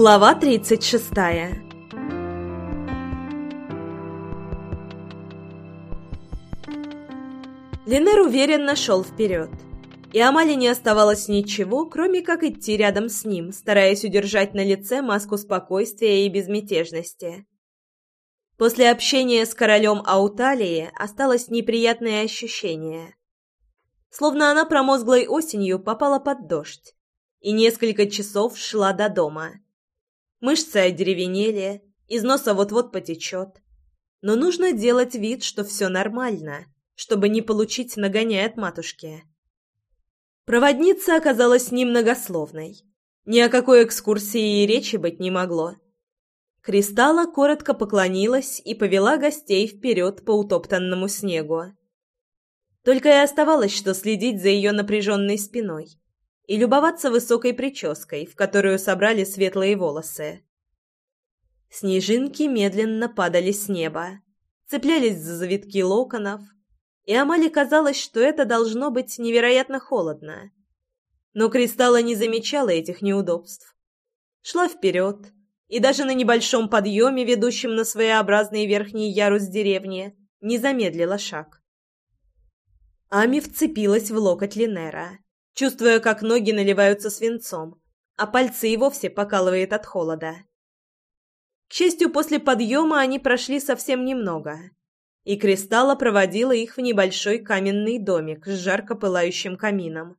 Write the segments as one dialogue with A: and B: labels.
A: Глава 36 Линер уверенно шел вперед, и Амали не оставалось ничего, кроме как идти рядом с ним, стараясь удержать на лице маску спокойствия и безмятежности. После общения с королем Ауталии осталось неприятное ощущение. Словно она промозглой осенью попала под дождь и несколько часов шла до дома. Мышцы одеревенели, из носа вот-вот потечет. Но нужно делать вид, что все нормально, чтобы не получить нагоняй от матушки. Проводница оказалась немногословной. Ни о какой экскурсии и речи быть не могло. Кристалла коротко поклонилась и повела гостей вперед по утоптанному снегу. Только и оставалось, что следить за ее напряженной спиной и любоваться высокой прической, в которую собрали светлые волосы. Снежинки медленно падали с неба, цеплялись за завитки локонов, и Амале казалось, что это должно быть невероятно холодно. Но Кристалла не замечала этих неудобств. Шла вперед, и даже на небольшом подъеме, ведущем на своеобразный верхний ярус деревни, не замедлила шаг. Ами вцепилась в локоть Линера чувствуя, как ноги наливаются свинцом, а пальцы и вовсе покалывает от холода. К счастью, после подъема они прошли совсем немного, и Кристалла проводила их в небольшой каменный домик с жарко пылающим камином.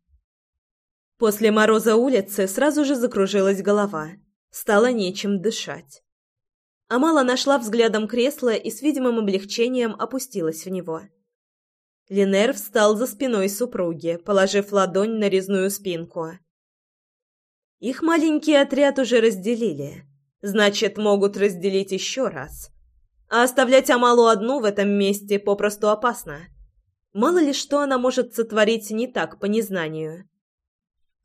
A: После мороза улицы сразу же закружилась голова, стало нечем дышать. Амала нашла взглядом кресло и с видимым облегчением опустилась в него. Линер встал за спиной супруги, положив ладонь на резную спинку. Их маленький отряд уже разделили. Значит, могут разделить еще раз. А оставлять Амалу одну в этом месте попросту опасно. Мало ли что она может сотворить не так по незнанию.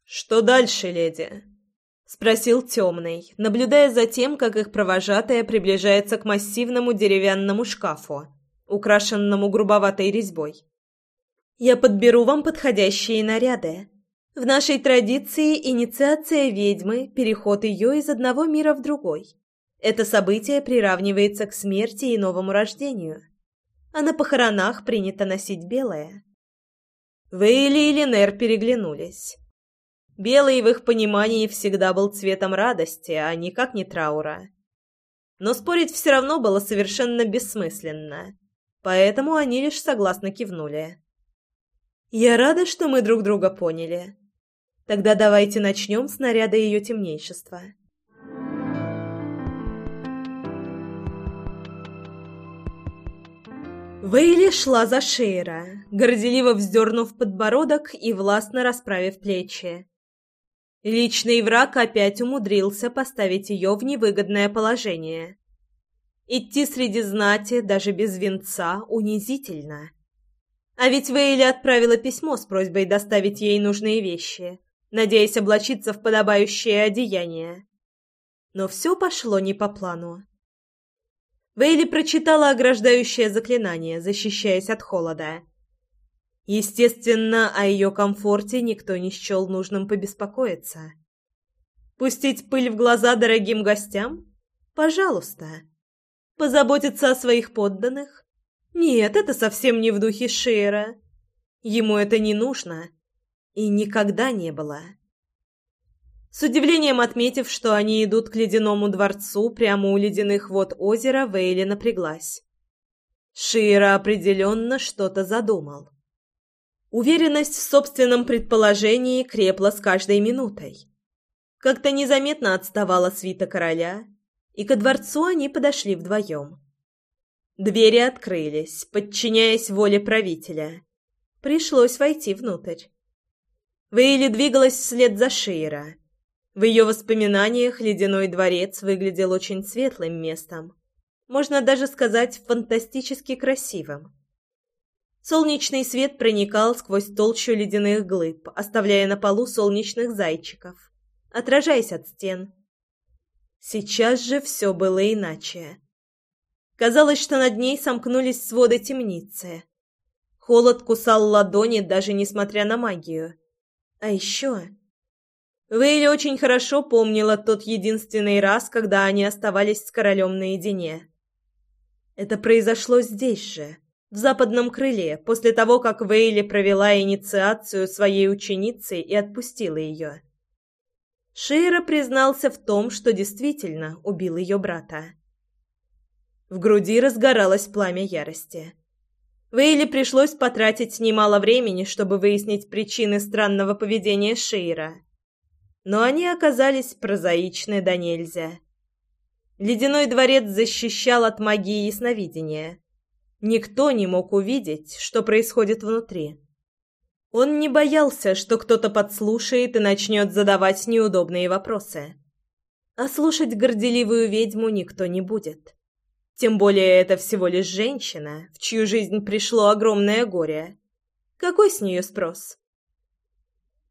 A: «Что дальше, леди?» — спросил темный, наблюдая за тем, как их провожатая приближается к массивному деревянному шкафу, украшенному грубоватой резьбой. Я подберу вам подходящие наряды. В нашей традиции инициация ведьмы – переход ее из одного мира в другой. Это событие приравнивается к смерти и новому рождению. А на похоронах принято носить белое. Вейли и Линер переглянулись. Белый в их понимании всегда был цветом радости, а никак не траура. Но спорить все равно было совершенно бессмысленно, поэтому они лишь согласно кивнули. Я рада, что мы друг друга поняли. Тогда давайте начнем с наряда ее темнейшества. Вейли шла за Шейра, горделиво вздернув подбородок и властно расправив плечи. Личный враг опять умудрился поставить ее в невыгодное положение. Идти среди знати, даже без венца, унизительно. А ведь Вейли отправила письмо с просьбой доставить ей нужные вещи, надеясь облачиться в подобающее одеяние. Но все пошло не по плану. Вейли прочитала ограждающее заклинание, защищаясь от холода. Естественно, о ее комфорте никто не счел нужным побеспокоиться. Пустить пыль в глаза дорогим гостям? Пожалуйста. Позаботиться о своих подданных? Нет, это совсем не в духе Шера. Ему это не нужно. И никогда не было. С удивлением отметив, что они идут к ледяному дворцу прямо у ледяных вод озера, Вейли напряглась. Шира определенно что-то задумал. Уверенность в собственном предположении крепла с каждой минутой. Как-то незаметно отставала свита короля, и ко дворцу они подошли вдвоем. Двери открылись, подчиняясь воле правителя. Пришлось войти внутрь. Вейли двигалась вслед за Шейра. В ее воспоминаниях ледяной дворец выглядел очень светлым местом. Можно даже сказать, фантастически красивым. Солнечный свет проникал сквозь толщу ледяных глыб, оставляя на полу солнечных зайчиков, отражаясь от стен. Сейчас же все было иначе. Казалось, что над ней сомкнулись своды темницы. Холод кусал ладони, даже несмотря на магию. А еще... Вейли очень хорошо помнила тот единственный раз, когда они оставались с королем наедине. Это произошло здесь же, в западном крыле, после того, как Вейли провела инициацию своей ученицы и отпустила ее. Шейра признался в том, что действительно убил ее брата. В груди разгоралось пламя ярости. Вейли пришлось потратить немало времени, чтобы выяснить причины странного поведения Шейра. Но они оказались прозаичны да нельзя. Ледяной дворец защищал от магии ясновидения. Никто не мог увидеть, что происходит внутри. Он не боялся, что кто-то подслушает и начнет задавать неудобные вопросы. А слушать горделивую ведьму никто не будет. Тем более это всего лишь женщина, в чью жизнь пришло огромное горе. Какой с нее спрос?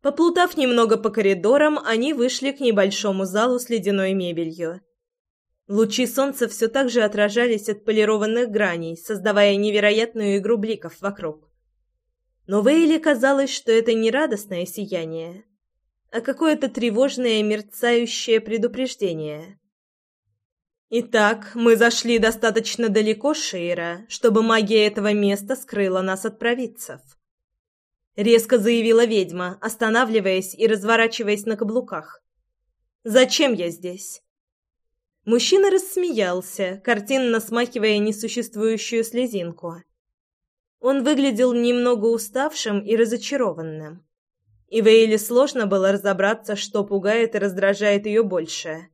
A: Поплутав немного по коридорам, они вышли к небольшому залу с ледяной мебелью. Лучи солнца все так же отражались от полированных граней, создавая невероятную игру бликов вокруг. Но Вейли казалось, что это не радостное сияние, а какое-то тревожное мерцающее предупреждение. Итак, мы зашли достаточно далеко, Шейра, чтобы магия этого места скрыла нас от провидцев. Резко заявила ведьма, останавливаясь и разворачиваясь на каблуках. «Зачем я здесь?» Мужчина рассмеялся, картинно смахивая несуществующую слезинку. Он выглядел немного уставшим и разочарованным. И Вейли сложно было разобраться, что пугает и раздражает ее больше.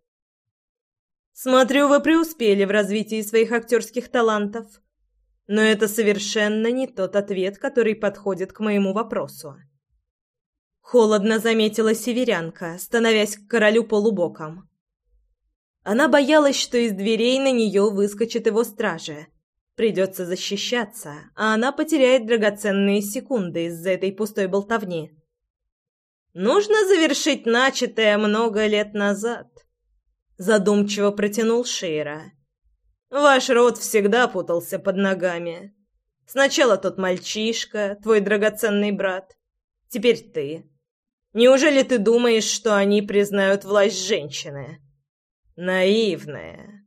A: «Смотрю, вы преуспели в развитии своих актерских талантов. Но это совершенно не тот ответ, который подходит к моему вопросу». Холодно заметила северянка, становясь к королю полубоком. Она боялась, что из дверей на нее выскочит его стража. Придется защищаться, а она потеряет драгоценные секунды из-за этой пустой болтовни. «Нужно завершить начатое много лет назад», — задумчиво протянул Шейра. «Ваш род всегда путался под ногами. Сначала тот мальчишка, твой драгоценный брат. Теперь ты. Неужели ты думаешь, что они признают власть женщины?» Наивная.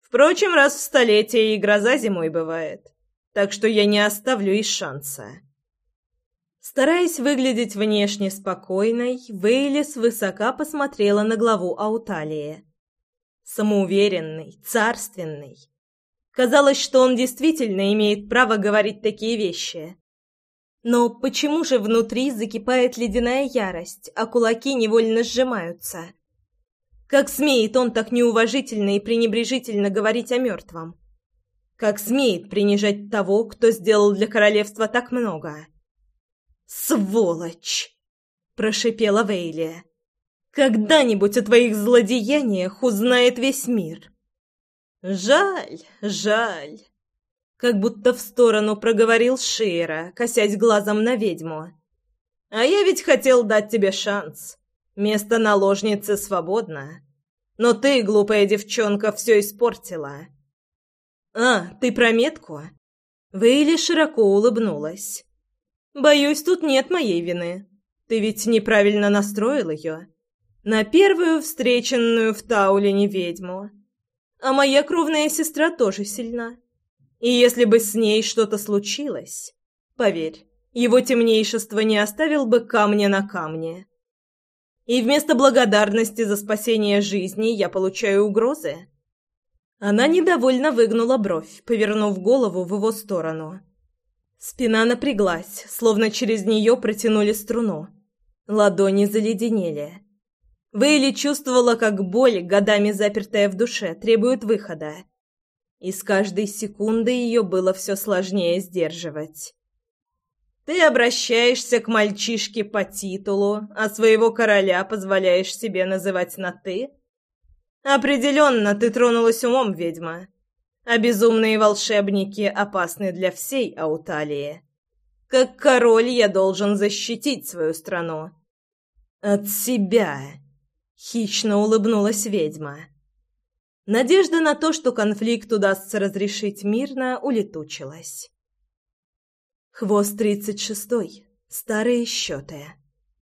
A: Впрочем, раз в столетие и гроза зимой бывает, так что я не оставлю и шанса. Стараясь выглядеть внешне спокойной, Вейлис высока посмотрела на главу Ауталии. Самоуверенный, царственный. Казалось, что он действительно имеет право говорить такие вещи. Но почему же внутри закипает ледяная ярость, а кулаки невольно сжимаются? Как смеет он так неуважительно и пренебрежительно говорить о мертвом? Как смеет принижать того, кто сделал для королевства так много? «Сволочь!» — прошипела Вейли. «Когда-нибудь о твоих злодеяниях узнает весь мир». «Жаль, жаль!» Как будто в сторону проговорил Шейра, косясь глазом на ведьму. «А я ведь хотел дать тебе шанс. Место наложницы свободно. Но ты, глупая девчонка, все испортила. А, ты про метку? Вейли широко улыбнулась. Боюсь, тут нет моей вины. Ты ведь неправильно настроил ее. На первую встреченную в Таулине ведьму. А моя кровная сестра тоже сильна. И если бы с ней что-то случилось, поверь, его темнейшество не оставил бы камня на камне. И вместо благодарности за спасение жизни я получаю угрозы. Она недовольно выгнула бровь, повернув голову в его сторону. Спина напряглась, словно через нее протянули струну. Ладони заледенели. Вейли чувствовала, как боль, годами запертая в душе, требует выхода. И с каждой секундой ее было все сложнее сдерживать. Ты обращаешься к мальчишке по титулу, а своего короля позволяешь себе называть на «ты»? Определенно, ты тронулась умом, ведьма. А безумные волшебники опасны для всей Ауталии. Как король я должен защитить свою страну. От себя. Хищно улыбнулась ведьма. Надежда на то, что конфликт удастся разрешить мирно, улетучилась. Хвост тридцать шестой. Старые счеты.